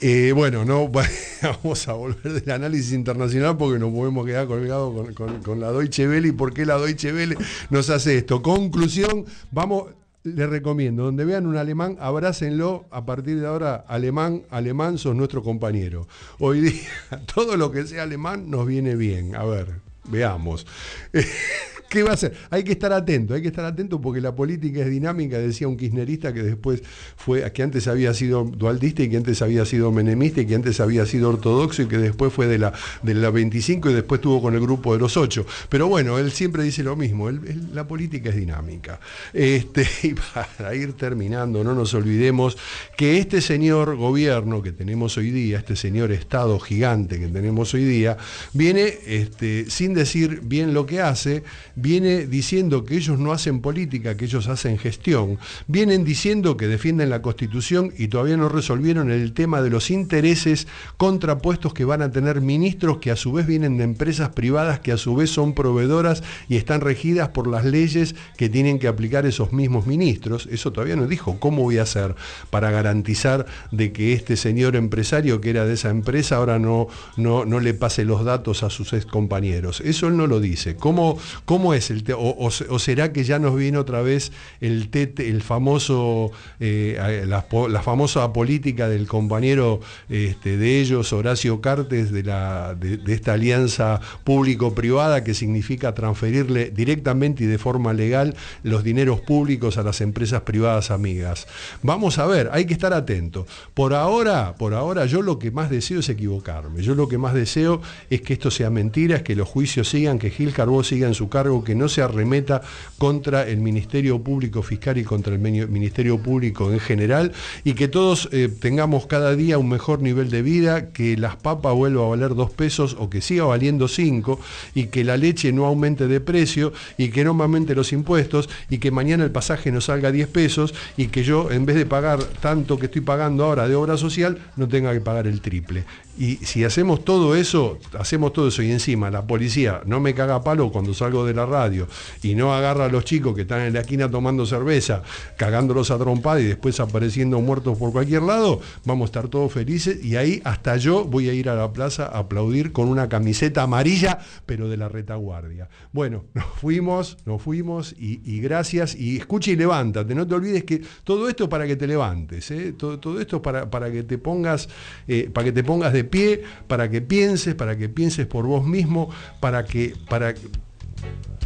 eh, bueno, no vamos a volver del análisis internacional porque nos podemos quedar colgados con, la Deutsche Welle y por qué la Deutsche Welle nos hace esto. Conclusión, vamos, les recomiendo, donde vean un alemán, abrácenlo, a partir de ahora, alemán, alemán, sos nuestro compañero. Hoy día, todo lo que sea alemán nos viene bien. A ver, veamos. ¿Qué va a hacer? Hay que estar atento, hay que estar atento porque la política es dinámica, decía un kirchnerista que después fue, que antes había sido dualdista y que antes había sido menemista y que antes había sido ortodoxo y que después fue de la, de la 25 y después estuvo con el grupo de los 8. Pero bueno, él siempre dice lo mismo, la política es dinámica. Este, y para ir terminando, no nos olvidemos que este señor gobierno que tenemos hoy día, este señor Estado gigante que tenemos hoy día, viene este, sin decir bien lo que hace, viene diciendo que ellos no hacen política, que ellos hacen gestión, vienen diciendo que defienden la Constitución y todavía no resolvieron el tema de los intereses contrapuestos que van a tener ministros que a su vez vienen de empresas privadas que a su vez son proveedoras y están regidas por las leyes que tienen que aplicar esos mismos ministros. Eso todavía no dijo. ¿Cómo voy a hacer para garantizar de que este señor empresario que era de esa empresa ahora no, no, no le pase los datos a sus ex compañeros? Eso él no lo dice. ¿Cómo, cómo es el o, será que ya nos viene otra vez el, el famoso, eh, la, famosa política del compañero este, de ellos, Horacio Cartes, de, la, de, esta alianza público-privada que significa transferirle directamente y de forma legal los dineros públicos a las empresas privadas amigas? Vamos a ver, hay que estar atento. Por ahora, por ahora yo lo que más deseo es equivocarme. Yo lo que más deseo es que esto sea mentira, es que los juicios sigan, que Gil Carbó siga en su cargo que no se arremeta contra el Ministerio Público Fiscal y contra el Ministerio Público en general y que todos eh, tengamos cada día un mejor nivel de vida, que las papas vuelva a valer dos pesos o que siga valiendo cinco y que la leche no aumente de precio y que no aumente los impuestos y que mañana el pasaje no salga a 10 pesos y que yo en vez de pagar tanto que estoy pagando ahora de obra social no tenga que pagar el triple Y si hacemos todo eso, hacemos todo eso y encima la policía no me caga palo cuando salgo de la radio y no agarra a los chicos que están en la esquina tomando cerveza, cagándolos a trompada y después apareciendo muertos por cualquier lado, vamos a estar todos felices y ahí hasta yo voy a ir a la plaza a aplaudir con una camiseta amarilla, pero de la retaguardia. Bueno, nos fuimos, nos fuimos y, gracias y escucha y levántate, no te olvides que todo esto es para que te levantes, ¿eh? todo, todo, esto es para, para que te pongas, eh, para que te pongas de pie, para que pienses, para que pienses por vos mismo, para que, para,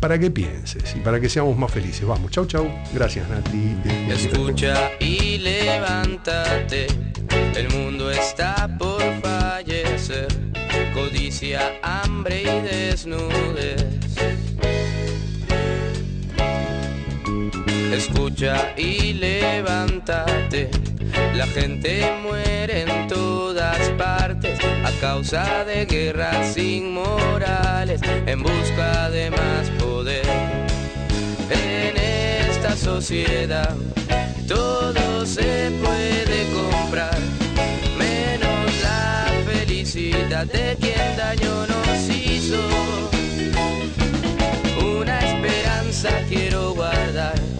para que pienses y para que seamos más felices. Vamos, chau, chau. Gracias, Nati. Escucha y levántate, el mundo está por fallecer, codicia, hambre y desnudez. Escucha y levántate la gente muere en todas partes causa de guerras inmorales en busca de más poder. En esta sociedad todo se puede comprar, menos la felicidad de quien daño nos hizo. Una esperanza quiero guardar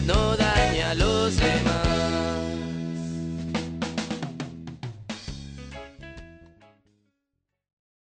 no daña a los.